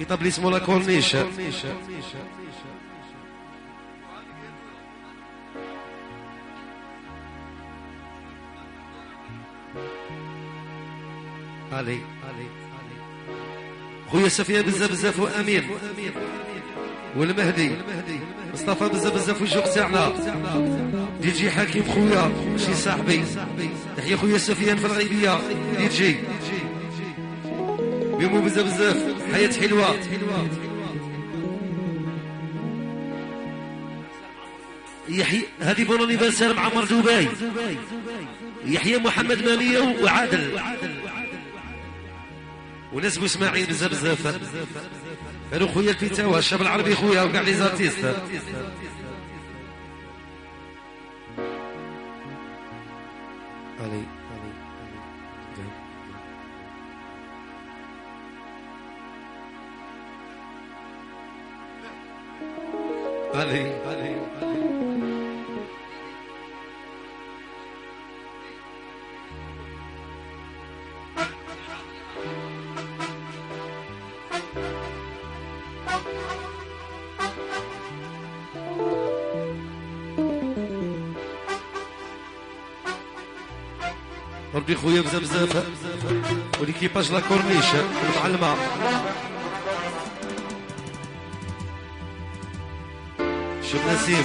établissement la Corniche علي خويا سفيان بزاف بزاف وامين والمهدي مصطفى بزاف بزاف وجوق تاعنا دي جي حكيم خويا شي صاحبي تحية خويا سفيان في الغيبية دي جي بيمو بزاف بزاف حياة حلوة. يحيى هذه bon anniversaire مع عمر دبي يحيى محمد مالية وعادل. وناس إسماعيل بزاف بزاف أنا خويا الفتاوى الشاب العربي خويا وكاع les artistes. علي علي. ربي خويا بزاف بزاف. وليكيباج لا كورنيش المعلمة شوف نسيم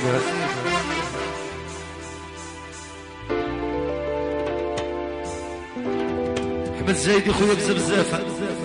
احمد زايد خويا بزاف بزاف.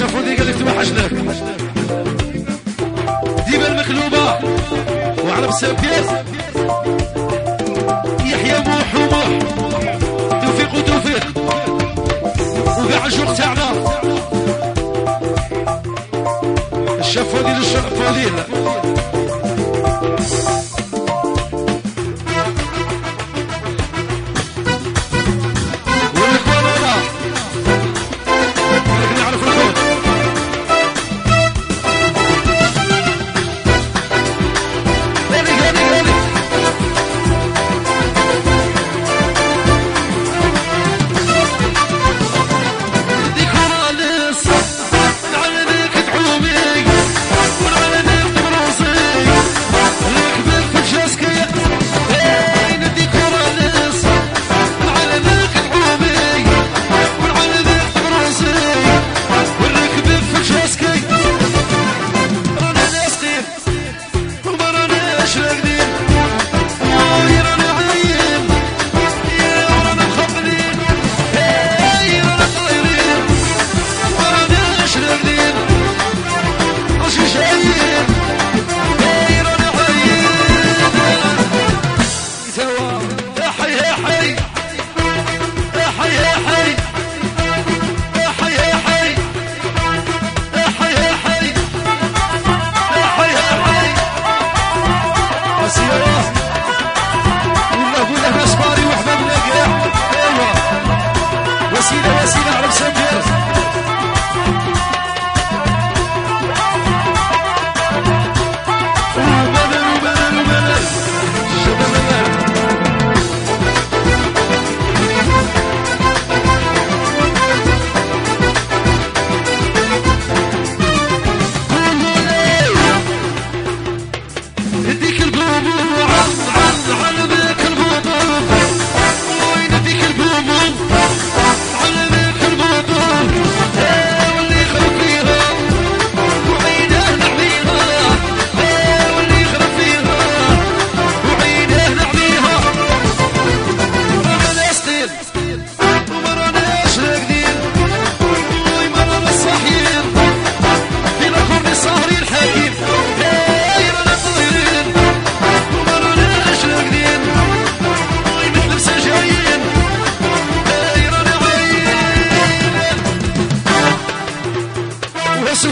قال لك توحشناك ديما المقلوبة وعلى بسابير يحيى موح وموح. توفيق وتوفيق. وكاع الجوق تاعنا. الشاف فضيل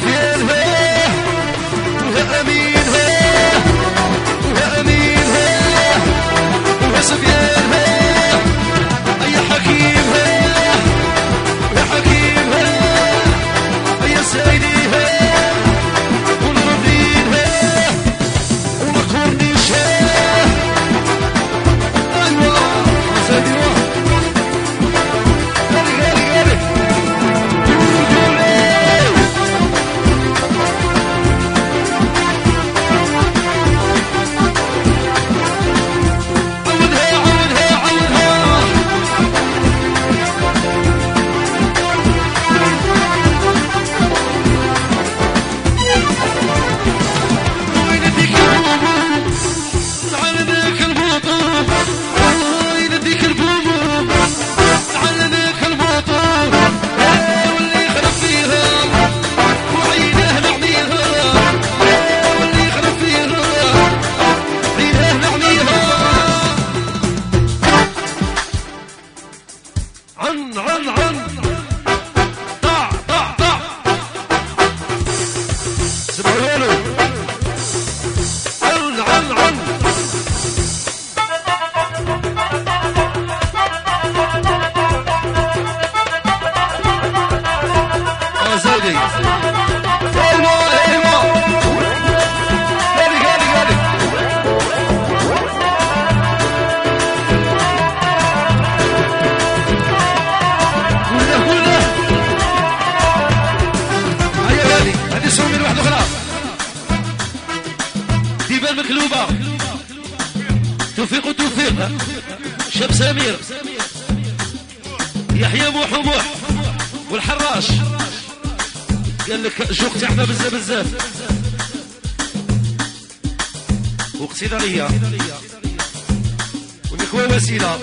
Yes, again. توفيق وتوفيق. شاب سمير. يحيى موح وموح والحراش. قال لك جوك تاعنا بزاف بزاف. وقتي ضريه ونكوى وسيلة.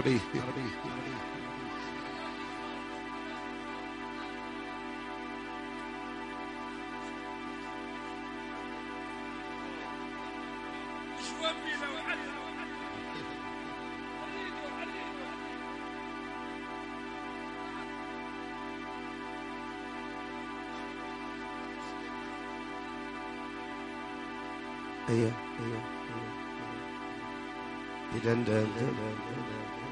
العربية أيوه. أيوه أيوه أيوه أيوه